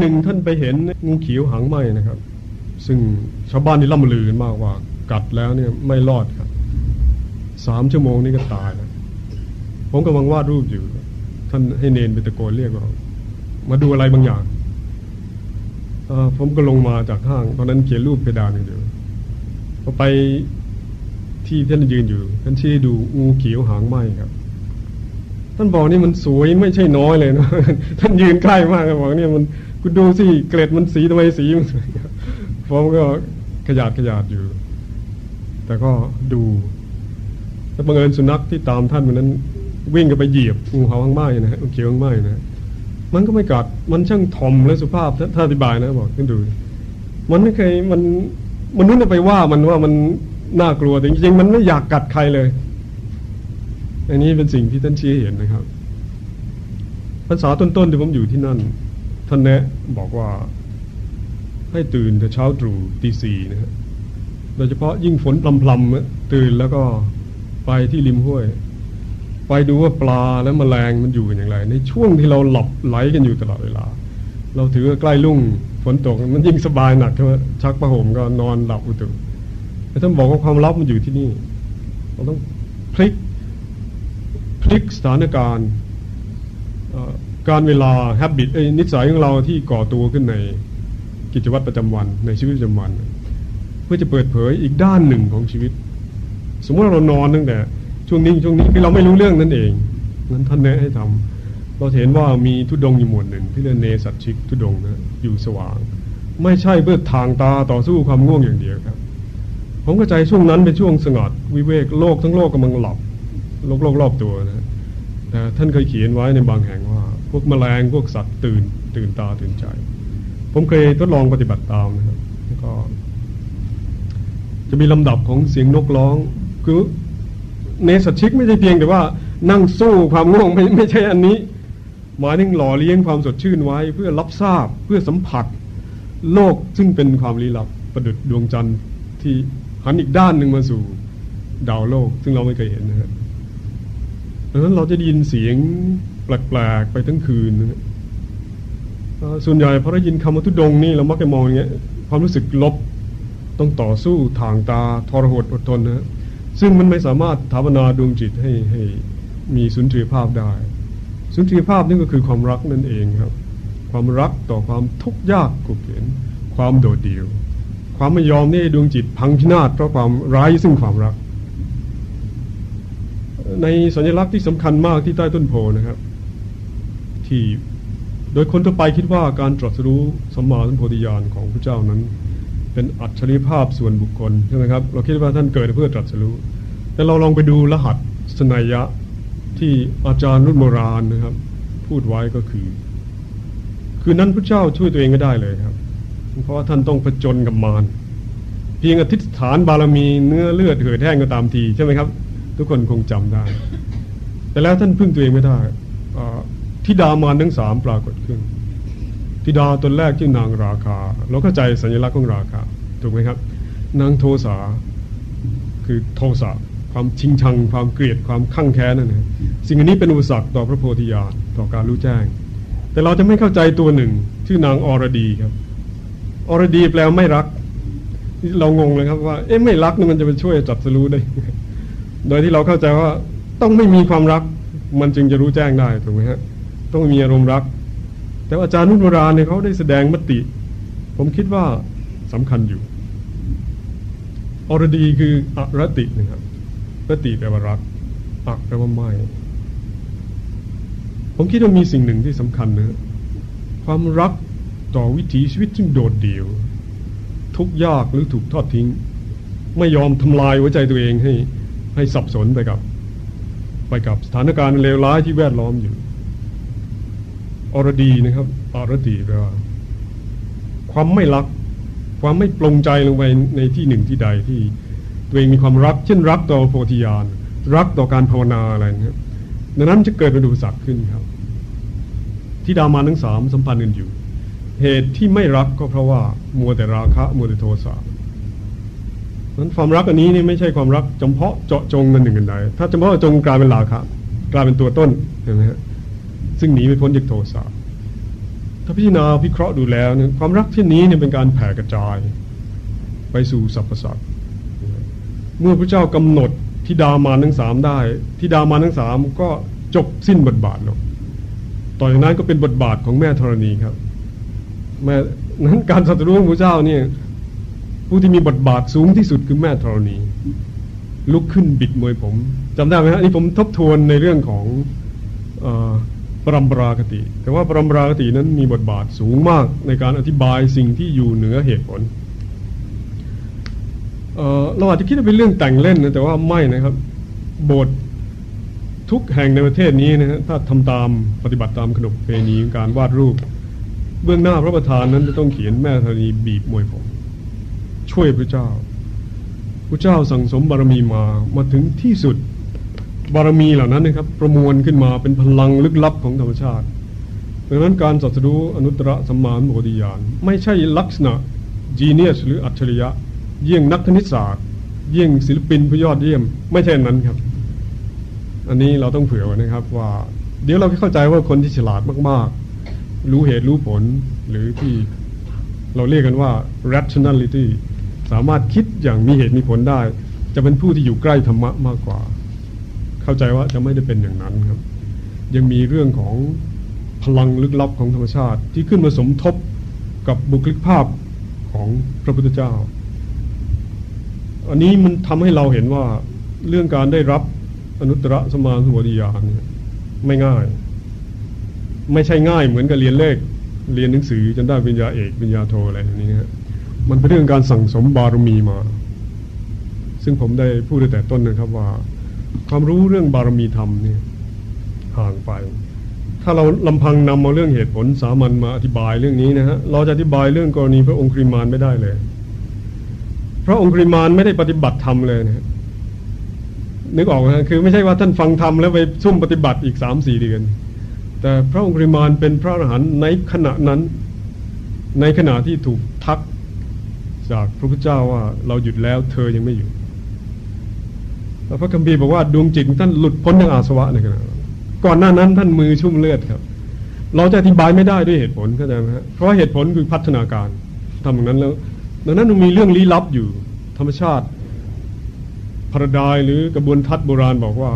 หนึ่งท่านไปเห็นงูเขียวหางไหมนะครับ ซึ่งชาวบ้านที่ล่ำลือมากว่า กัดแล้วเนี่ยไม่รอดครับสามชั่วโมงนี้ก็ตายแล้วผมกำลังวาดรูปอยู่ ท่านให้เนนไปตะโกนเรียกว่ามาดูอะไรบางอย่างผมก็ลงมาจากห้างตอนนั้นเขียนรูปเพดานอยู่พอไปที่ท่านยืนอยู่ ท่านชี้ดูงูเขียวหางไหมครับ ท่านบอกนี่มันสวยไม่ใช่น้อยเลยนะท่านยืนใกล้มากบอกเนี่ยมัน คุณดูสิเกล็ดมันสีทำไมสีมันสวยผมก็ขยาดขยาดอยู่ แต่ก็ดูแล้วบังเอิญสุนัขที่ตามท่านวันนั้น วิ่งกันไปเหยียบงูเขาข้างไม้นะฮะเขียวข้างไม้นะ มันก็ไม่กัดมันช่างถ่อมและสุภาพถ้าอธิบายนะบอกขึ้นดู มันไม่เคยมันมนุษย์ไปว่ามันว่ามันน่ากลัวแต่จริงๆมันไม่อยากกัดใครเลย อันนี้เป็นสิ่งที่ท่านชี้เห็นนะครับภาษาต้นๆที่ผมอยู่ที่นั่น ท่านแนะบอกว่าให้ตื่นแต่เช้าตรู่ตีสี่นะฮะโดยเฉพาะยิ่งฝนพลำๆตื่นแล้วก็ไปที่ริมห้วย ไปดูว่าปลาและแมลงมันอยู่อย่างไร ในช่วงที่เราหลับไหลกันอยู่ตลอดเวลา เราถือว่าใกล้ลุ่งฝนตกมันยิ่งสบายหนักใช่ไหมชักประห่มก็นอนหลับอุตุแต่ท่านบอกว่าความลับมันอยู่ที่นี่เราต้องพลิกพลิกสถานการณ์ การเวลาฮ a บิตนิสัยของเราที่ก่อตัวขึ้นในกิจวัตรประจำวันในชีวิตประจำวัน เพื่อจะเปิดเผยอีกด้านหนึ่งของชีวิต สมมติเรานอนตั้งแต่ ช่วงนี้ช่วงนี้คือเราไม่รู้เรื่องนั่นเองนั้นท่านแนะให้ทำเราเห็นว่ามีทุดงอยู่หมวดหนึ่งที่เรียกเนสัตชิกทุดงนะอยู่สว่าง ไม่ใช่เพื่อทางตาต่อสู้ความง่วงอย่างเดียวครับ ผมเข้าใจช่วงนั้นเป็นช่วงสงัดวิเวกโลกทั้งโลกกำลังหลับโลกโลกรอบตัวนะแต่ท่านเคยเขียนไว้ในบางแห่งว่า พวกแมลงพวกสัตว์ตื่น ตื่นตาตื่นใจ ผมเคยทดลองปฏิบัติตามนะครับแล้วก็ จะมีลำดับของเสียงนกร้อง คือเนสัชิกไม่ใช่เพียงแต่ว่า นั่งสู้ความง่วงไม่ไม่ใช่อันนี้หมายถึงหล่อเลี้ยงความสดชื่นไว้ เพื่อรับทราบเพื่อสัมผัส โลกซึ่งเป็นความลี้ลับประดุดดวงจันทร์ที่หันอีกด้านหนึ่งมาสู่ดาวโลก ซึ่งเราไม่เคยเห็นนะครับดังนั้นเราจะได้ยินเสียง แปลกๆไปทั้งคืนส่วนใหญ่พอได้ยินคำว่าทุดงนี่เรามักจะมองอย่างเงี้ยความรู้สึกลบต้องต่อสู้ทางตาทรหดอดทนนะซึ่งมันไม่สามารถถาวนาดวงจิตให้ให้มีสุนทรียภาพได้ สุนทรียภาพนี่ก็คือความรักนั่นเองครับ ความรักต่อความทุกข์ยากกุเข็นความโดดเดี่ยว ความไม่ยอมนี่ดวงจิตพังพินาศเพราะความร้ายซึ่งความรัก ในสัญลักษณ์ที่สำคัญมากที่ใต้ต้นโพนะครับ ที่โดยคนทั่วไปคิดว่าการตรัสรู้สัมมาสัมโพธิญาณของพระเจ้านั้น เป็นอัจฉริภาพส่วนบุคคลใช่ไหมครับเราคิดว่าท่านเกิดเพื่อตรัสรู้ แต่เราลองไปดูรหัสสนัยยะที่อาจารย์รุ่นโบราณนะครับ พูดไว้ก็คือ คือนั้นพระเจ้าช่วยตัวเองไม่ได้เลยครับ เพราะว่าท่านต้องผจญกับมารเพียงอธิษฐานบารมีเนื้อเลือดเหือดแห้งก็ตามทีใช่ไหมครับ ทุกคนคงจำได้ แต่แล้วท่านพึ่งตัวเองไม่ได้ ทิดามารทั้งสามปรากฏขึ้นทิดาตนแรกชื่อนางราคา เราเข้าใจสัญลักษณ์ของราคาถูกไหมครับ นางโทสาคือโทสะความชิงชัง ความเกลียดความข้างแค้นนั่นเองสิ่งนี้เป็นอุปสรรคต่อพระโพธิญาณต่อการรู้แจ้ง แต่เราจะไม่เข้าใจตัวหนึ่งชื่อนางอรดีครับอรดีแปลไม่รัก เรางงเลยครับว่าเอ๊ะไม่รักนี่มันจะไปช่วยจับสรู้ได้ โดยที่เราเข้าใจว่าต้องไม่มีความรักมันจึงจะรู้แจ้งได้ถูกไหมฮะ ต้องมีอารมณ์รัก แต่อาจารย์นุโบราณเนี่ยเขาได้แสดงมติ ผมคิดว่าสำคัญอยู่อรดีคืออรตินะครับรติแปลว่ารักอักแปลว่าไม่ ผมคิดว่ามีสิ่งหนึ่งที่สำคัญนะความรักต่อวิถีชีวิตที่โดดเดี่ยว ทุกยากหรือถูกทอดทิ้ง ไม่ยอมทำลายหัวใจตัวเองให้ให้สับสนไปกับ ไปกับสถานการณ์เลวร้ายที่แวดล้อมอยู่ อรดีนะครับอรดีแปลว่า ความไม่รัก ความไม่ปรงใจลงไปในที่หนึ่งที่ใดที่ ตัวเองมีความรัก เช่นรักต่อโพธิญาณรักต่อการภาวนาอะไรนะครับดังนั้นจะเกิดเป็นอุปสรรคขึ้นครับ ที่ดามาทั้งสามสัมพันธ์กันอยู่ เหตุที่ไม่รักก็เพราะว่ามัวแต่ราคะมัวแต่โทสะนั้นความรักอันนี้นี่ไม่ใช่ความรักจำเพาะเจาะจงนันหนึ่งกันใดถ้าจำเพาะจงกลายเป็นราคะ กลายเป็นตัวต้นเห็นไหมฮะ ซึ่งหนีไม่พ้นจากโทสะถ้าพิจารณาพิเคราะห์ดูแล้วเนี่ยความรักที่นี้เนี่ยเป็นการแผ่กระจาย ไปสู่สรรพสัตว์เมื่อพระเจ้ากำหนดทิดามานทั้งสามได้ทิดามานทั้งสามก็จบสิ้นบทบาทลงต่อจากนั้นก็เป็นบทบาทของแม่ธรณีครับแม่นั้นการสัตว์รู้ของพระเจ้าเนี่ยผู้ที่มีบทบาทสูงที่สุดคือแม่ธรณี ลุกขึ้นบิดมวยผมจำได้ไหมฮะนี่ผมทบทวนในเรื่องของ ปรมปราคติ แต่ว่าปรมปราคตินั้นมีบทบาทสูงมากในการอธิบายสิ่งที่อยู่เหนือเหตุผลเราอาจจะคิดว่าเป็นเรื่องแต่งเล่นนะแต่ว่าไม่นะครับ โบสถ์ทุกแห่งในประเทศนี้นะฮะถ้าทำตามปฏิบัติตามขนบเพณีการวาดรูป เบื้องหน้าพระประธานนั้นจะต้องเขียนแม่ธรณีบีบมวยผมช่วยพระเจ้าพระเจ้าสั่งสมบารมีมามาถึงที่สุด บารมีเหล่านั้นนะครับ ประมวลขึ้นมาเป็นพลังลึกลับของธรรมชาติดังนั้นการสัตรู้อนุตตรสัมมาโมธิญาณไม่ใช่ลักษณะจีเนียสหรืออัจฉริยะ เยี่ยงนักคณิตศาสตร์ เยี่ยงศิลปินผู้ยอดเยี่ยม ไม่ใช่นั้นครับ อันนี้เราต้องเผื่อไว้นะครับว่า เดี๋ยวเราเข้าใจว่าคนที่ฉลาดมากๆ รู้เหตุรู้ผลหรือที่เราเรียกกันว่า rationality สามารถคิดอย่างมีเหตุมีผลได้ จะเป็นผู้ที่อยู่ใกล้ธรรมะมากกว่า เข้าใจว่าจะไม่ได้เป็นอย่างนั้นครับ ยังมีเรื่องของพลังลึกลับของธรรมชาติ ที่ขึ้นมาสมทบกับบุคลิกภาพของพระพุทธเจ้า อันนี้มันทำให้เราเห็นว่าเรื่องการได้รับอนุตตรสมาสมุทิยานไม่ง่าย ไม่ใช่ง่ายเหมือนกับเรียนเลข เรียนหนังสือจนได้ปริญญาเอกปริญญาโทอะไรอย่างนี้นะมันเป็นเรื่องการสั่งสมบารมีมา ซึ่งผมได้พูดแต่ต้นนะครับว่า ความรู้เรื่องบารมีธรรมเนี่ยห่างไป ถ้าเราลำพังนำมาเรื่องเหตุผลสามัญมาอธิบายเรื่องนี้นะฮะเราจะอธิบายเรื่องกรณีพระองค์คริมานไม่ได้เลย พระองค์ปริมาณไม่ได้ปฏิบัติธรรมเลยนะนึกออกนะคือไม่ใช่ว่าท่านฟังธรรมแล้วไปซุ่มปฏิบัติอีกสามสี่เดือน แต่พระองค์ปริมาณเป็นพระอรหันต์ในขณะนั้น ในขณะที่ถูกทักจากพระพุทธเจ้าว่าเราหยุดแล้วเธอยังไม่หยุด แล้วพระคัมภีร์บอกว่าดวงจิตท่านหลุดพ้นจากอาสวะในขณะก่อนหน้านั้นท่านมือชุ่มเลือดครับ เราจะอธิบายไม่ได้ด้วยเหตุผลเข้าใจไหมฮะเพราะเหตุผลคือพัฒนาการทำอย่างนั้นแล้วดังนั้นมันมีเรื่องลี้ลับอยู่ ธรรมชาติพระดายหรือกระบวนทัศน์โบราณบอกว่า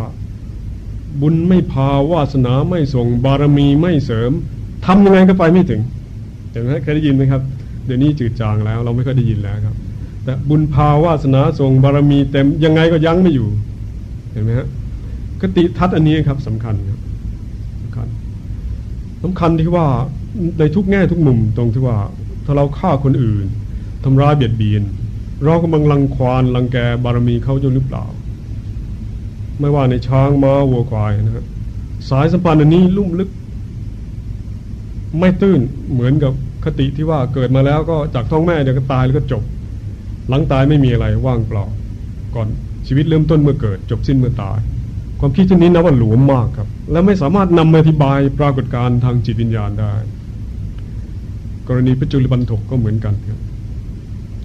บุญไม่พาวาสนาไม่ส่งบารมีไม่เสริมทำยังไงก็ไปไม่ถึงเห็นไหมเคยได้ยินไหมครับ เดี๋ยวนี้จืดจางแล้ว เราไม่ค่อยได้ยินแล้วครับ แต่บุญพาวาสนาส่งบารมีเต็มยังไงก็ยั้งไม่อยู่ เห็นไหมฮะกติทัศน์อันนี้ครับสำคัญครับสำคัญสำคัญที่ว่าในทุกแง่ทุกมุมตรงที่ว่า ถ้าเราฆ่าคนอื่นทำร้ายเบียดเบียน เรากำลังลังควานลังแกบารมีเขาจนหรือเปล่า ไม่ว่าในช้างม้าวัวควายนะครับสายสัมพันธ์อันนี้ลุ่มลึก ไม่ตื้นเหมือนกับคติที่ว่าเกิดมาแล้วก็จากท้องแม่เดี๋ยวก็ตายแล้วก็จบ หลังตายไม่มีอะไรว่างเปล่า ก่อนชีวิตเริ่มต้นเมื่อเกิด จบสิ้นเมื่อตาย ความคิดเช่นนี้นับว่าหลวมมากครับ และไม่สามารถนำมาอธิบายปรากฏการณ์ทางจิตวิญญาณได้ กรณีพระจุลปันถกก็เหมือนกันครับ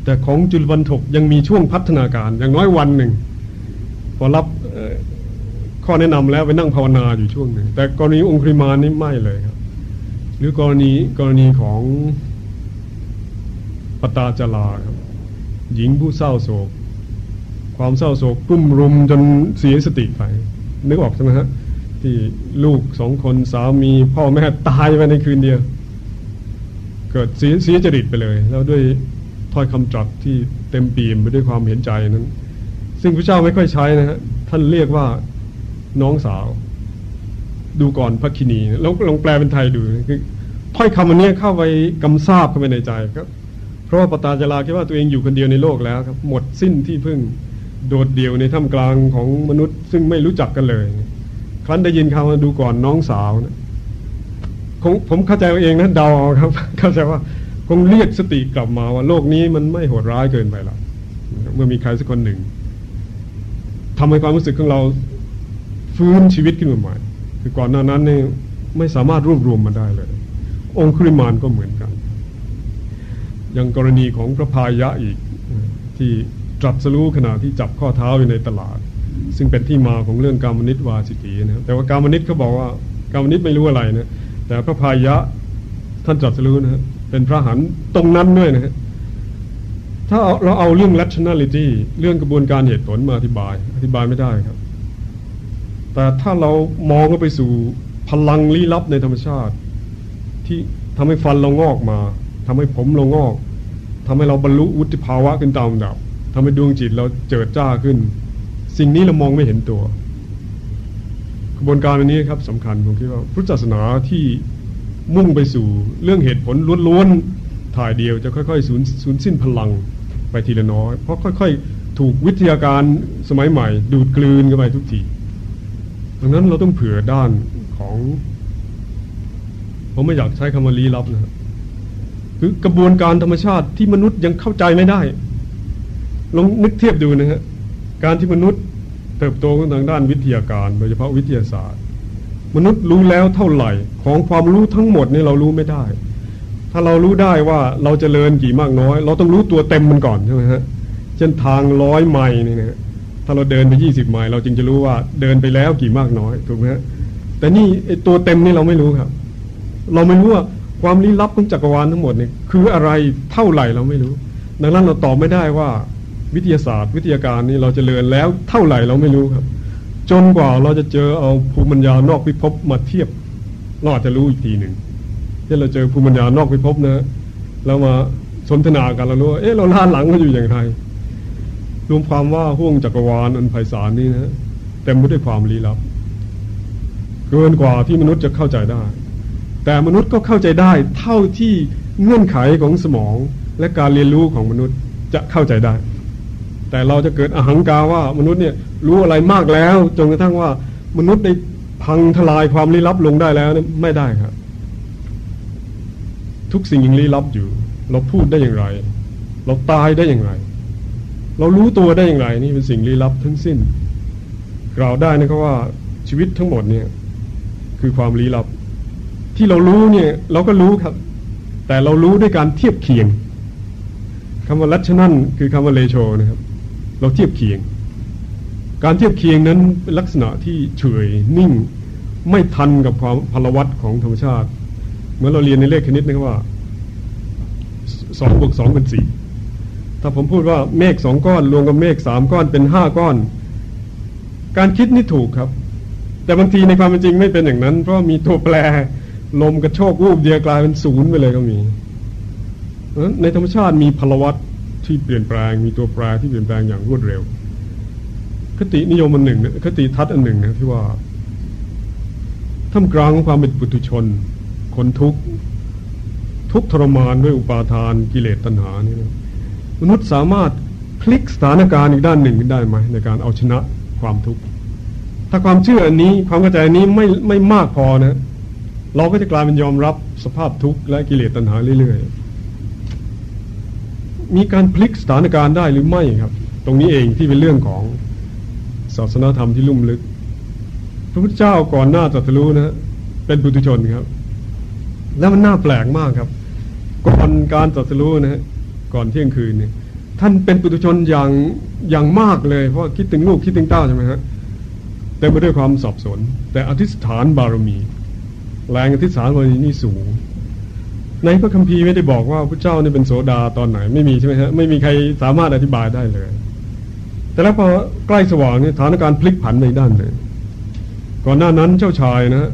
แต่ของจุลวันถกยังมีช่วงพัฒนาการอย่างน้อยวันหนึ่งพอรับข้อแนะนำแล้วไปนั่งภาวนาอยู่ช่วงหนึ่งแต่กรณีองค์คริมานี่ไม่เลยครับ หรือกรณีกรณีของปตาจลาครับ หญิงผู้เศร้าโศก ความเศร้าโศกกุ้มรุมจนเสียสติไป นึกออกใช่ไหมฮะที่ลูกสองคนสามีพ่อแม่ตายไปในคืนเดียว เกิดเสียเสียจริตไปเลย แล้วด้วยถ้อยคำจัดที่เต็มปีมไปด้วยความเห็นใจนั้น ซึ่งพระเจ้าไม่ค่อยใช้นะฮะท่านเรียกว่าน้องสาว ดูก่อนพระคินีแล้วลองแปลเป็นไทยดูคือถ้อยคำอันนี้เข้าไปกำซาบเข้าไปในใจครับ เพราะว่าปตาจาราคิดว่าตัวเองอยู่คนเดียวในโลกแล้วครับหมดสิ้นที่พึ่งโดดเดี่ยวในท่ามกลางของมนุษย์ ซึ่งไม่รู้จักกันเลย ครั้นได้ยินคำว่าดูก่อนน้องสาวนะผมเข้าใจเองนะเดาครับ เข้าใจว่าคงเรียกสติกลับมาว่าโลกนี้มันไม่โหดร้ายเกินไปหรอกเมื่อมีใครสักคนหนึ่งทำให้ความรู้สึกของเราฟื้นชีวิตขึ้นมาใหม่ คือก่อนหน้านั้นเนี่ยไม่สามารถรวบรวมมาได้เลย องคุริมานก็เหมือนกัน อย่างกรณีของพระพายะอีกที่ตรัสรู้ขณะที่จับข้อเท้าอยู่ในตลาด ซึ่งเป็นที่มาของเรื่องการมนิตวาสิกีนะแต่ว่าการมนิตเขาบอกว่าการมนิตไม่รู้อะไรนะแต่พระพายะท่านตรัสรู้นะเป็นพระหันตรงนั้นด้วยนะฮะถ้าเราเอาเรื่อง rationality เรื่องกระบวนการเหตุผลมาอธิบาย อธิบายไม่ได้ครับ แต่ถ้าเรามองไปสู่พลังลี้ลับในธรรมชาติ ที่ทำให้ฟันเรางอกมา ทำให้ผมเรางอกทำให้เราบรรลุวุฒิภาวะขึ้นตามลำดับทำให้ดวงจิตเราเจิดจ้าขึ้น สิ่งนี้เรามองไม่เห็นตัวกระบวนการอันนี้ครับสำคัญผมคิดว่าพุทธศาสนาที่มุ่งไปสู่เรื่องเหตุผลล้วนๆถ่ายเดียวจะค่อยๆสูญสูญสิ้นพลังไปทีละน้อย เพราะค่อย ๆ ถูกวิทยาการสมัยใหม่ ดูดกลืนกันไปทุกทีดังนั้นเราต้องเผื่อด้านของ ผมไม่อยากใช้คำว่าลี้ลับนะครับ คือกระบวนการธรรมชาติที่มนุษย์ยังเข้าใจไม่ได้ ลองนึกเทียบดูนะฮะการที่มนุษย์เติบโตทางด้านวิทยาการ โดยเฉพาะวิทยาศาสตร์ มนุษย์รู้แล้วเท่าไหร่ของความรู้ทั้งหมดนี่เรารู้ไม่ได้ ถ้าเรารู้ได้ว่าเราจเจริญกี่มากน้อย เราต้องรู้ตัวเต็มมันก่อนใช่ไหมฮะเช่นทางร้อยไมล์นี่นะถ้าเราเดินไปยี่สิบไมล์เราจึงจะรู้ว่าเดินไปแล้วกี่มากน้อยถูกไหมฮะแต่นี่ตัวเต็มนี่เราไม่รู้ครับ เราไม่รู้ว่า ความลี้ลับของจักรวาลทั้งหมดเนี่ยคืออะไรเท่าไหร่เราไม่รู้ ดังนั้นเราตอบไม่ได้ว่าวิทยาศาสตร์ วิทยาการนี่เราจเจริญแล้วเท่าไหร่เราไม่รู้ครับ จนกว่าเราจะเจอเอาภูมิปัญญานอกพิภพมาเทียบเราอาจจะรู้อีกทีหนึ่งที่เราเจอภูมิปัญญานอกพิภพนะแล้วมาสนทนากันเรารู้ว่าเอ๊ะเราล่าหลังเขาอยู่อย่างไรรวมความว่าห่วงจักรวาลอันไพศาลนี้นะเต็มไปด้วยความลี้ลับ เกินกว่าที่มนุษย์จะเข้าใจได้ แต่มนุษย์ก็เข้าใจได้เท่าที่เงื่อนไขของสมองและการเรียนรู้ของมนุษย์จะเข้าใจได้ แต่เราจะเกิดอหังการว่ามนุษย์เนี่ยรู้อะไรมากแล้วจนกระทั่งว่ามนุษย์ได้พังทลายความลี้ลับลงได้แล้วเนี่ยไม่ได้ครับ ทุกสิ่งยังลี้ลับอยู่ เราพูดได้อย่างไร เราตายได้อย่างไร เรารู้ตัวได้อย่างไร นี่เป็นสิ่งลี้ลับทั้งสิ้นกล่าวได้นะครับว่าชีวิตทั้งหมดเนี่ย คือความลี้ลับ ที่เรารู้เนี่ยเราก็รู้ครับ แต่เรารู้ด้วยการเทียบเคียงคำว่าลัชนั่นคือคำว่าเลโชนะครับ เราเทียบเคียง การเทียบเคียงนั้นเป็นลักษณะที่เฉยนิ่งไม่ทันกับความพลวัตของธรรมชาติเมื่อเราเรียนในเลขคณิตนะครับว่าสองบวกสองเป็นสี่ถ้าผมพูดว่าเมฆสองก้อนรวมกับเมฆสามก้อนเป็นห้าก้อน การคิดนี่ถูกครับ แต่บางทีในความเป็นจริงไม่เป็นอย่างนั้น เพราะมีตัวแปร ลมกระโชกรูปเดียวกลายเป็นศูนย์ไปเลยก็มี ในธรรมชาติมีพลวัตที่เปลี่ยนแปลงมีตัวแปรที่เปลี่ยนแปลงอย่างรวดเร็ว คตินิยมอันหนึ่งคติทัศน์อันหนึ่งนะที่ว่าท่ามกลางความเป็นปุถุชน คนทุกทุกทรมานด้วยอุปาทานกิเลสตัณหานี่นะมนุษย์สามารถพลิกสถานการณ์อีกด้านหนึ่งได้ไหมในการเอาชนะความทุกข์ถ้าความเชื่ออันนี้ความเข้าใจอันนี้ไม่ไม่มากพอนะ เราก็จะกลายเป็นยอมรับสภาพทุกข์และกิเลสตัณหาเรื่อยๆ มีการพลิกสถานการณ์ได้หรือไม่ครับ ตรงนี้เองที่เป็นเรื่องของศาสนาธรรมที่ลุ่มลึก พระพุทธเจ้าก่อนหน้าตรัสรู้นะเป็นปุถุชนครับ แล้วมันน่าแปลกมากครับ ก่อนการตรัสรู้นะฮะก่อนเที่ยงคืนเนี่ยท่านเป็นปุถุชนอย่างอย่างมากเลย เพราะคิดถึงลูกคิดถึงเต้าใช่ไหมฮะเต็มไปด้วยความสับสน แต่อธิษฐานบารมี แรงอธิษฐานบารมีนี่สูง ในพระคัมภีร์ไม่ได้บอกว่าพระเจ้านี่เป็นโสดาตอนไหน ไม่มีใช่ไหมฮะไม่มีใครสามารถอธิบายได้เลย แต่แล้วพอใกล้สว่างเนี่ยสถานการณ์พลิกผันในด้านเลยก่อนหน้านั้นเจ้าชายนะ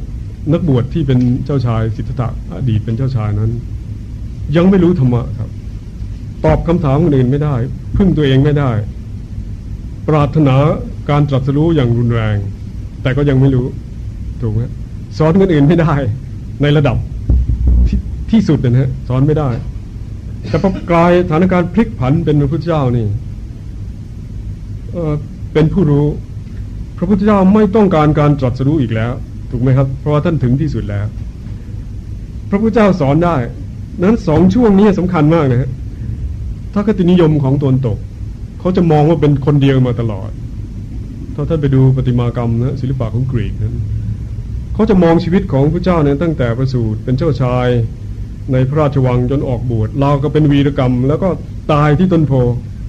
นักบวชที่เป็นเจ้าชายสิทธัตถะอดีตเป็นเจ้าชายนั้น ยังไม่รู้ธรรมะครับ ตอบคำถามคนอื่นไม่ได้ พึ่งตัวเองไม่ได้ ปรารถนาการตรัสรู้อย่างรุนแรง แต่ก็ยังไม่รู้ถูกไหม สอนคนอื่นไม่ได้ ในระดับที่สุดนะฮะสอนไม่ได้ แต่พอกลายสถานการณ์พลิกผันเป็นพระพุทธเจ้านี่เเป็นผู้รู้ พระพุทธเจ้าไม่ต้องการการตรัสรู้อีกแล้ว ถูกไหมครับ เพราะว่าท่านถึงที่สุดแล้ว พระพุทธเจ้าสอนได้นั้นสองช่วงนี้สำคัญมากนะฮะถ้าคตินิยมของตนตก เขาจะมองว่าเป็นคนเดียวมาตลอด ถ้าท่านไปดูปฏิมากรรมนะศิลปะของกรีกนั้น เขาจะมองชีวิตของพระเจ้าเนี่ยตั้งแต่ประสูติเป็นเจ้าชาย ในพระราชวังจนออกบวชเราก็เป็นวีรกรรม แล้วก็ตายที่ต้นโพ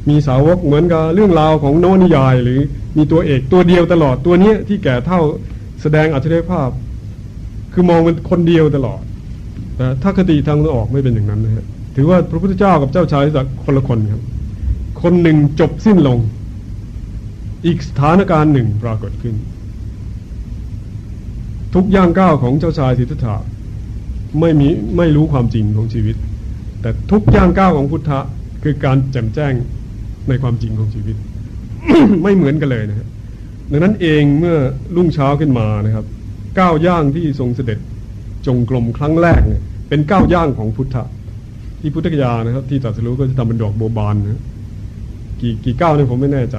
มีสาวกเหมือนกับเรื่องราวของโนนิยาย หรือมีตัวเอกตัวเดียวตลอดตัวเนี้ยที่แก่เท่าแสดงอัจฉริยภาพ คือมองเป็นคนเดียวตลอดแต่ถ้าคติทางตะออกไม่เป็นอย่างนั้นนะฮะถือว่าพระพุทธเจ้ากับเจ้าชายสักคนละคนครับ คนหนึ่งจบสิ้นลง อีกสถานการณ์หนึ่งปรากฏขึ้น ทุกย่างก้าวของเจ้าชายสิทธัตถะไม่มีไม่รู้ความจริงของชีวิต แต่ทุกย่างก้าวของพุทธะคือการแจ่มแจ้งในความจริงของชีวิต ไม่เหมือนกันเลยนะครับดังนั้นเองเมื่อรุ่งเช้าขึ้นมานะครับก้าวย่างที่ทรงเสด็จจงกรมครั้งแรกเนี่ยเป็นก้าวย่างของพุทธะที่พุทธกยานะครับ ที่ตรัสรู้ก็จะทำเป็นดอกโบบานนะกี่กี่ก้าวเนี่ยผมไม่แน่ใจ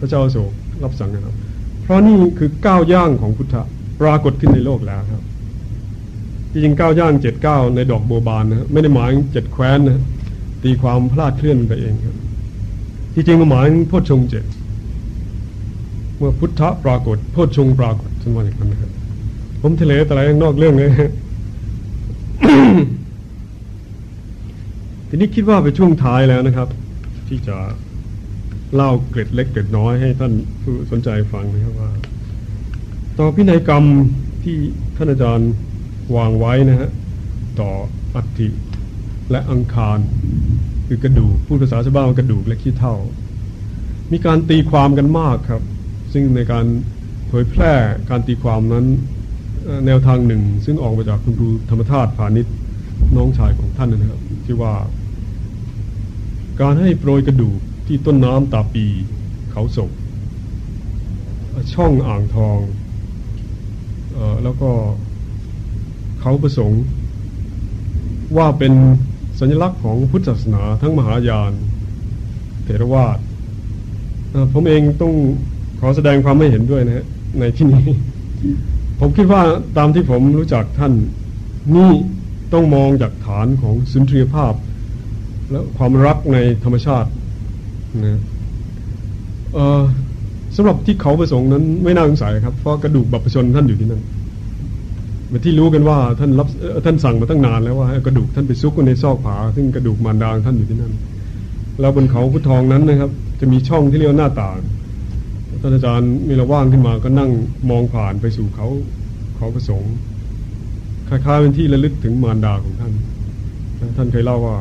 พระเจ้าโศกรับสั่งนะครับเพราะนี่คือก้าวย่างของพุทธะ ปรากฏขึ้นในโลกแล้วครับจริงเก้าย่างเจ็ดเก้าในดอกโบบานนะไม่ได้หมายเจ็ดแคว้นนะตีความพลาดเคลื่อนไปเองครับ ที่จริงหมายโพชฌงเจ็ดเมื่อพุทธะปรากฏโพชฌงปรากฏฉันว่าอย่างนั้นนะครับ ผมทะเลแต่อะไรนอกเรื่องเลยทีนี้คิดว่าไปช่วงท้ายแล้วนะครับ ที่จะเล่าเกร็ดเล็กเกร็ดน้อยให้ท่านผู้สนใจฟังนะครับว่า ต่อพินัยกรรมที่ท่านอาจารย์วางไว้นะฮะต่ออัฐิและอังคาร คือกระดูกพูดภาษาชาวบ้านกระดูกและขี้เท่า มีการตีความกันมากครับ ซึ่งในการเผยแพร่การตีความนั้นแนวทางหนึ่ง ซึ่งออกมาจากคุณครูธรรมธาตุพาณิชย์น้องชายของท่านนะครับที่ว่า การให้โปรยกระดูกที่ต้นน้ำตาปีเขาศกช่องอ่างทอง แล้วก็เขาประสงค์ว่าเป็นสัญลักษณ์ของพุทธศาสนาทั้งมหายานเถรวาทผมเองต้องขอแสดงความไม่เห็นด้วยนะฮะในที่นี้ ผมคิดว่าตามที่ผมรู้จักท่านนี่ต้องมองจากฐานของสุนทรียภาพ และความรักในธรรมชาตินะ สำหรับที่เขาประสงค์นั้นไม่น่าสงสัยครับ เพราะกระดูกบัพชนท่านอยู่ที่นั่นเหมือนที่รู้กันว่าท่านรับท่านสั่งมาตั้งนานแล้วว่าให้กระดูกท่านไปซุกในซอกผา ซึ่งกระดูกมารดาท่านอยู่ที่นั่น แล้วบนเขาพุทองนั้นนะครับ จะมีช่องที่เรียกหน้าต่างท่านอาจารย์มีระว่างขึ้นมาก็นั่งมองผ่านไปสู่เขาเขาประสงค์คล้ายๆเป็นที่ระลึกถึงมารดาของท่าน ท่านเคยเล่าว่า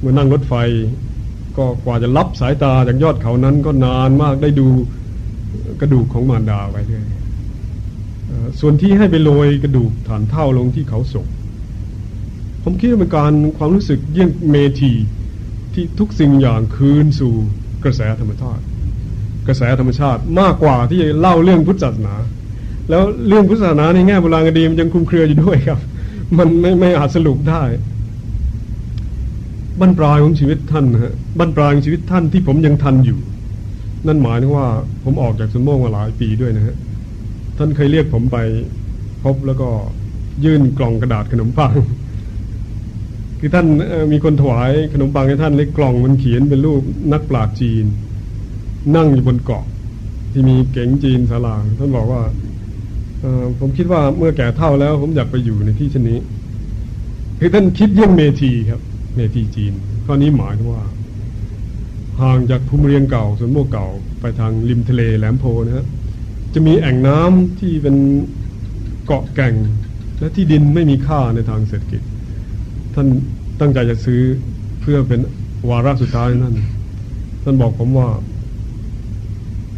เมื่อนั่งรถไฟ ก็กว่าจะรับสายตาจากยอดเขานั้นก็นานมากได้ดูกระดูกของมารดาไว้ด้วยส่วนที่ให้ไปโรยกระดูกฐานเท่าลงที่เขาศกผมคิดว่าเป็นการความรู้สึกเยี่ยงเมทีที่ทุกสิ่งอย่างคืนสู่กระแสธรรมชาติ กระแสธรรมชาติมากกว่าที่จะเล่าเรื่องพุทธศาสนา แล้วเรื่องพุทธศาสนาในแง่โบราณคดีมันยังคุมเครืออยู่ด้วยครับ มันไม่ไม่อาจสรุปได้ บรรปลายของชีวิตท่านนะฮะบรรปลายของชีวิตท่านที่ผมยังทันอยู่ นั่นหมายถึงว่าผมออกจากสมโมงมาหลายปีด้วยนะฮะท่านเคยเรียกผมไปพบแล้วก็ยื่นกล่องกระดาษขนมปัง คือท่านมีคนถวายขนมปังให้ท่านเล็กกล่องมันเขียนเป็นรูปนักปราชญ์จีน นั่งอยู่บนเกาะ ที่มีเก๋งจีนสลางท่านบอกว่าผมคิดว่าเมื่อแก่เท่าแล้ว ผมอยากไปอยู่ในที่เช่นนี้ คือท่านคิดเยี่ยงเมทีครับ เมทีจีนข้อนี้หมายถึงว่า ห่างจากภูมิเรียงเก่าสวนโมกเก่าไปทางริมทะเลแหลมโพนะครับจะมีแอ่งน้ำที่เป็นเกาะแก่ง และที่ดินไม่มีค่าในทางเศรษฐกิจ ท่านตั้งใจจะซื้อเพื่อเป็นวาระสุดท้ายนั่นท่านบอกผมว่า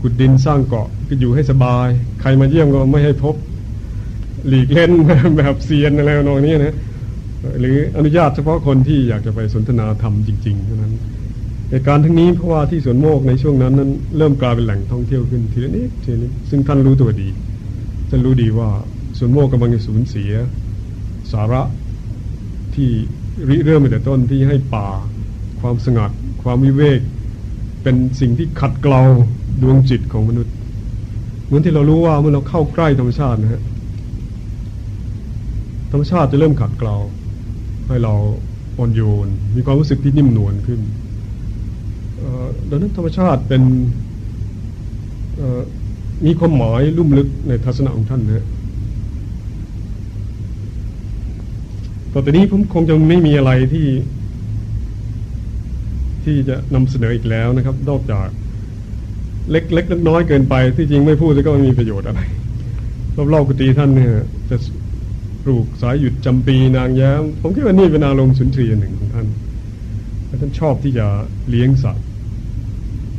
ขุดดินสร้างเกาะก็อยู่ให้สบาย ใครมาเยี่ยมก็ไม่ให้พบ หลีกเล่นแบบเซียนอะไรนองนี้นะ หรืออนุญาตเฉพาะคนที่อยากจะไปสนทนาธรรมจริงๆเท่านั้นเหตุการณ์ทั้งนี้เพราะว่าที่สวนโมกในช่วงนั้นนั้น เริ่มกลายเป็นแหล่งท่องเที่ยวขึ้นทีละนิดทีละนิดซึ่งท่านรู้ตัวดีท่านรู้ดีว่าสวนโมกกำลังจะสูญเสีย สาระที่ริเริ่มมาแต่ต้นที่ให้ป่า ความสงัด ความวิเวก เป็นสิ่งที่ขัดเกลาดวงจิตของมนุษย์เหมือนที่เรารู้ว่าเมื่อเราเข้าใกล้ธรรมชาตินะฮะธรรมชาติจะเริ่มขัดเกลา ให้เราอ่อนโยน มีความรู้สึกที่นิ่มนวลขึ้นดังนั้นธรรมชาติเป็นมีความหมายลุ่มลึกในทัศนะของท่านนะต่อแต่นี้ผมคงจะไม่มีอะไรที่ ที่จะนำเสนออีกแล้วนะครับ นอกจาก เล็กเล็กน้อยเกินไป ที่จริงไม่พูดก็ไม่มีประโยชน์อะไรรอบๆกุฏิท่านเนี่ยจะ ลูกสายหยุดจำปีนางแย้ม ผมคิดว่านี่เป็นอารมณ์สุนทรียหนึ่งของท่านท่านชอบที่จะเลี้ยงสัตว์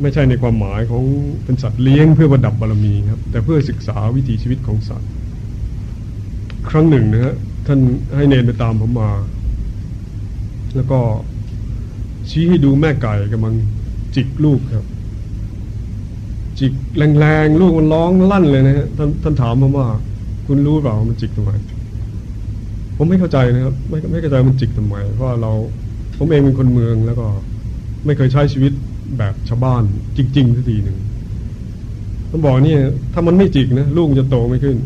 ไม่ใช่ในความหมายของเป็นสัตว์เลี้ยงเพื่อประดับบารมีครับ แต่เพื่อศึกษาวิถีชีวิตของสัตว์ ครั้งหนึ่งนะฮะท่านให้เนนไปตามผมมา แล้วก็ชี้ให้ดูแม่ไก่กำลังจิกลูกครับ จิกแรงๆ ลูกมันร้องลั่นเลยนะฮะท่านท่านถามผมว่า คุณรู้เปล่ามันจิกทำไม ผมไม่เข้าใจนะครับ ไม่ไม่เข้าใจมันจิกทำไมเพราะเราผมเองเป็นคนเมืองแล้วก็ไม่เคยใช้ชีวิตแบบชาวบ้านจริงๆสักทีหนึ่งต้องบอกนี่ถ้ามันไม่จิกนะลูกจะโตไม่ขึ้น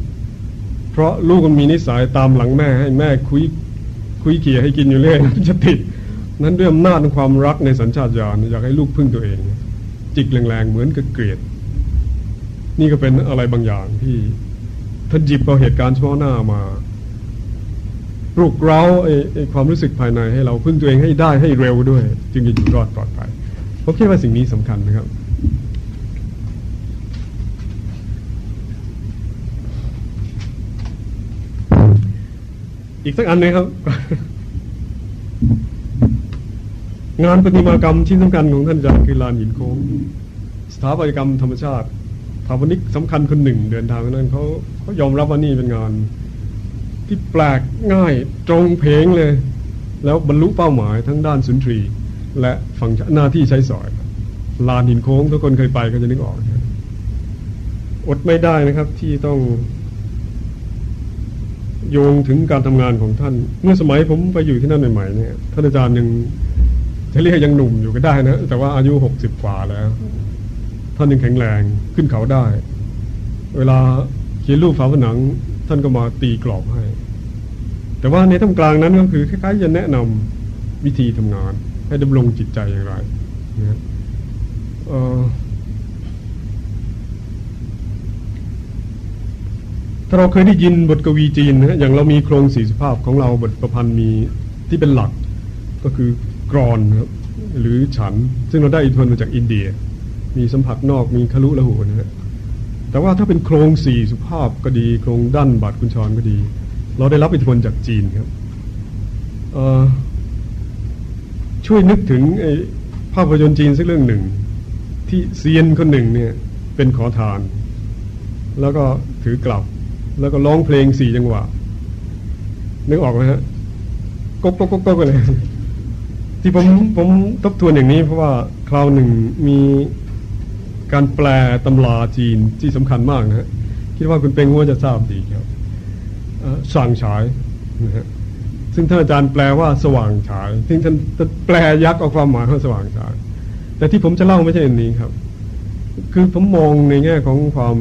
เพราะลูกมันมีนิสัยตามหลังแม่ให้แม่คุยคุยเขี่ยให้กินอยู่เรื่อยจะติด นั้นด้วยอำนาจความรักในสัญชาตญาณอยากให้ลูกพึ่งตัวเอง จิกแรงๆเหมือนกับเกลียด นี่ก็เป็นอะไรบางอย่างที่ท่านหยิบเอาเหตุการณ์เฉพาะหน้ามา ปลุกเร้าไอ้ความรู้สึกภายในให้เราพึ่งตัวเองให้ได้ให้เร็วด้วย จึงจะอยู่รอดปลอดภัยผมคิดว่าสิ่งนี้สำคัญนะครับ อีกสักอันนึงครับ งานปฏิมากรรมชิ้นสำคัญของท่านอาจารย์คือลานหินโค้งสถาปัตยกรรมธรรมชาติสถาปนิกสำคัญคนหนึ่ง เดินทางนั้นเขาเขายอมรับว่านี่เป็นงาน ที่แปลกง่ายตรงเพลงเลย แล้วบรรลุเป้าหมายทั้งด้านสุนทรีและฝั่งหน้าที่ใช้สอยลานหินโค้งทุกคนเคยไปก็จะนึกออกอดไม่ได้นะครับที่ต้อง โยงถึงการทำงานของท่าน เมื่อสมัยผมไปอยู่ที่นั่นใหม่ๆเนี่ยท่านอาจารย์ยังจะเรียกยังหนุ่มอยู่ก็ได้นะ แต่ว่าอายุหกสิบกว่าแล้ว ท่านยังแข็งแรงขึ้นเขาได้ เวลาเขียนรูปฝาผนัง ท่านก็มาตีกรอบให้ แต่ว่าในท่ามกลางนั้นก็คือคล้ายๆจะแนะนำวิธีทำงาน ให้ดำรงจิตใจอย่างไรนะถ้าเราเคยได้ยินบทกวีจีนนะอย่างเรามีโครงสีสุภาพของเราบทประพันธ์มีที่เป็นหลักก็คือกรอนครับหรือฉัน ซึ่งเราได้อิทธิพลมาจากอินเดีย มีสัมผัสนอกมีคลุละหูนะฮะแต่ว่าถ้าเป็นโครงสี่สุภาพก็ดี โครงด้านบาดกุญชรก็ดี เราได้รับอิทธิพลจากจีนครับช่วยนึกถึงภาพยนตร์จีนสักเรื่องหนึ่ง ที่เซียนคนหนึ่งเนี่ยเป็นขอทาน แล้วก็ถือกลับ แล้วก็ร้องเพลงสี่จังหวะ นึกออกไหมฮะก๊กก๊กก๊กก๊กเลยที่ผมผมทบทวนอย่างนี้เพราะว่าคราวหนึ่งมีการแปลตำราจีนที่สำคัญมากนะฮะคิดว่าคุณเป็งว่าจะทราบดีครับ สั่งฉายนะฮะซึ่งท่านอาจารย์แปลว่าสว่างฉายซึ่งท่านแปลยักษ์ออกความหมายว่าสว่างฉาย แต่ที่ผมจะเล่าไม่ใช่อันนี้ครับ คือผมมองในแง่ของความ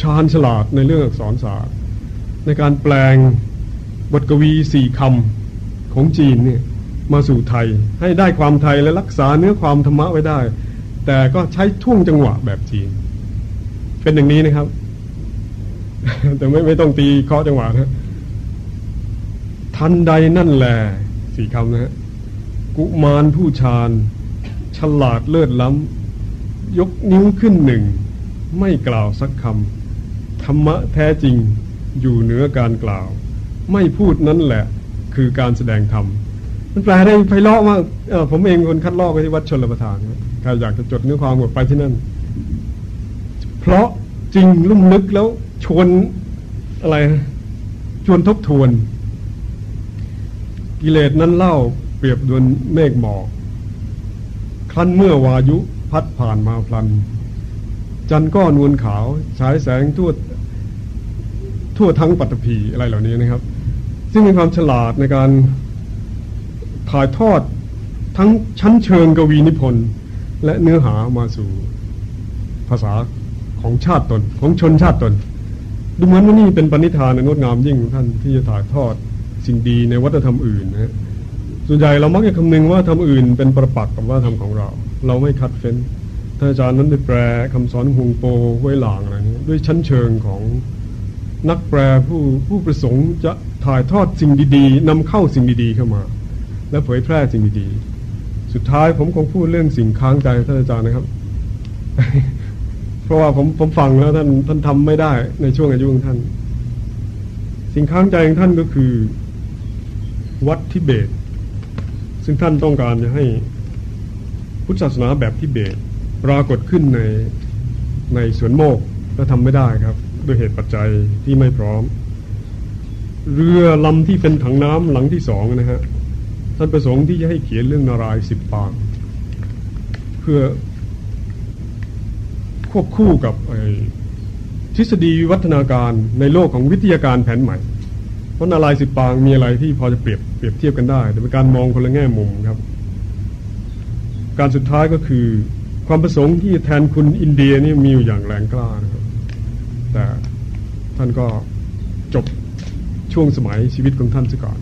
ชาญฉลาดในเรื่องอักษรศาสตร์ ในการแปลงบทกวีสี่คำของจีนเนี่ยมาสู่ไทยให้ได้ความไทยและรักษาเนื้อความธรรมะไว้ได้ แต่ก็ใช้ท่วงจังหวะแบบจีน เป็นอย่างนี้นะครับ แต่ไม่ไม่ต้องตีเคาะจังหวะนะทันใดนั่นแหละสี่คำนะฮะกุมารผู้ชาญ ฉลาดเลิศล้ำ ยกนิ้วขึ้นหนึ่ง ไม่กล่าวสักคำธรรมะแท้จริงอยู่เหนือการกล่าว ไม่พูดนั่นแหละ คือการแสดงธรรมมันแปลได้ไพเราะมากผมเองคนคัดลอกไปที่วัดชนรประทานใครอยากจะจดเนื้อความกดไปที่นั่น เพราะจริงลุ่มลึกแล้ว ชวนอะไร ชวนทบทวน กิเลสนั้นเล่าเปรียบดวนเมฆหมอกครั้นเมื่อวายุพัดผ่านมาพลัน จันก็นวลขาวฉายแสงทั่วทั่วทั้งปัตภีอะไรเหล่านี้นะครับ ซึ่งมีความฉลาดในการถ่ายทอดทั้งชั้นเชิงกวีนิพนธ์และเนื้อหามาสู่ภาษาของชาติตน ของชนชาติตน ดูเหมือนว่านี่เป็นปณิธานงดงามยิ่งของท่านที่จะถ่ายทอดสิ่งดีในวัฒนธรรมอื่นนะส่วนใหญ่เรามักจะคำนึงว่าทำอื่นเป็นประปักษ์กับว่าทำของเรา เราไม่คัดเฟ้นท่านอาจารย์นั้นได้แปลคำสอนฮวงโปห้วยหลางอะไรนี้ด้วยชั้นเชิงของนักแปลผู้ผู้ประสงค์จะถ่ายทอดสิ่งดีๆนำเข้าสิ่งดีๆเข้ามา และเผยแพร่สิ่งดีๆ สุดท้ายผมคงพูดเรื่องสิ่งค้างใจท่านอาจารย์นะครับ เพราะว่าผมผมฟังแล้วท่านท่านทำไม่ได้ในช่วงอายุของท่าน สิ่งค้างใจของท่านก็คือ วัดทิเบต ซึ่งท่านต้องการจะให้พุทธศาสนาแบบทิเบต ปรากฏขึ้นในในสวนโมกและทำไม่ได้ครับด้วยเหตุปัจจัยที่ไม่พร้อม เรือลำที่เป็นถังน้ำหลังที่สองนะฮะท่านประสงค์ที่จะให้เขียนเรื่องนารายสิบปาง เพื่อ ควบคู่กับทฤษฎีวิวัฒนาการในโลกของวิทยาการแผนใหม่ เพราะนารายสิบปางมีอะไรที่พอจะเปรียบเปรียบเทียบกันได้ แต่เป็นการมองคนละแง่มุมครับ การสุดท้ายก็คือ ความประสงค์ที่แทนคุณอินเดียนี่มีอยู่อย่างแรงกล้านะครับ แต่ท่านก็จบช่วงสมัยชีวิตของท่านซะก่อน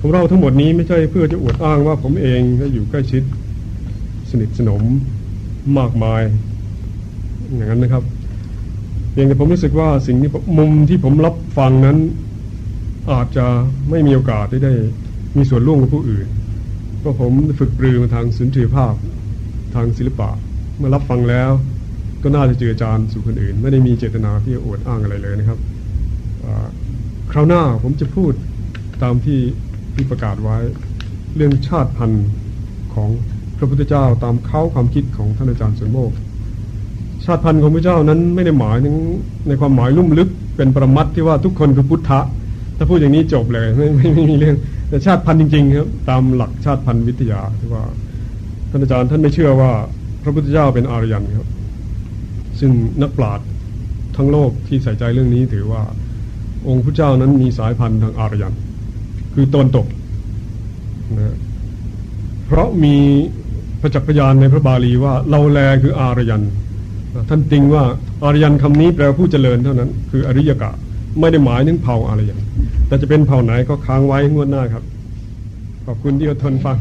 ผมเล่าทั้งหมดนี้ไม่ใช่เพื่อจะอวดอ้างว่าผมเองก็อยู่ใกล้ชิดสนิทสนมมากมาย อย่างนั้นนะครับเพียงแต่ผมรู้สึกว่าสิ่งที่มุมที่ผมรับฟังนั้น อาจจะไม่มีโอกาสได้ได้มีส่วนร่วมกับผู้อื่นเพราะผมฝึกปรือมาทางสุนทรีภาพทางศิลปะ เมื่อรับฟังแล้ว ก็น่าจะเจอจานสู่คนอื่น ไม่ได้มีเจตนาที่จะอวดอ้างอะไรเลยนะครับคราวหน้าผมจะพูดตามที่ที่ประกาศไว้เรื่องชาติพันธุ์ของพระพุทธเจ้าตามเข้าความคิดของท่านอาจารย์สุนโมก ชาติพันธุ์ของพระเจ้านั้นไม่ได้หมายถึงในความหมายลุ่มลึกเป็นประมัดที่ว่าทุกคนคือพุทธะ ถ้าพูดอย่างนี้จบเลยไม่ไม่ไม่มีเรื่องแต่ชาติพันธุ์จริงๆครับตามหลักชาติพันธุ์วิทยาที่ว่าท่านอาจารย์ท่านไม่เชื่อว่าพระพุทธเจ้าเป็นอารยันครับ ซึ่งนักปราชญ์ทั้งโลกที่ใส่ใจเรื่องนี้ถือว่าองค์พระเจ้านั้นมีสายพันธุ์ทางอารยัน คือตนตกนะเพราะมีประจักษ์พยานในพระบาลีว่าเราแลคืออารยัน ท่านติงว่าอารยันคำนี้แปลว่าผู้เจริญเท่านั้น คืออริยกะ ไม่ได้หมายถึงเผ่าอารยันแต่จะเป็นเผ่าไหนก็ค้างไว้งวดหน้าครับ ขอบคุณที่อดทนฟัง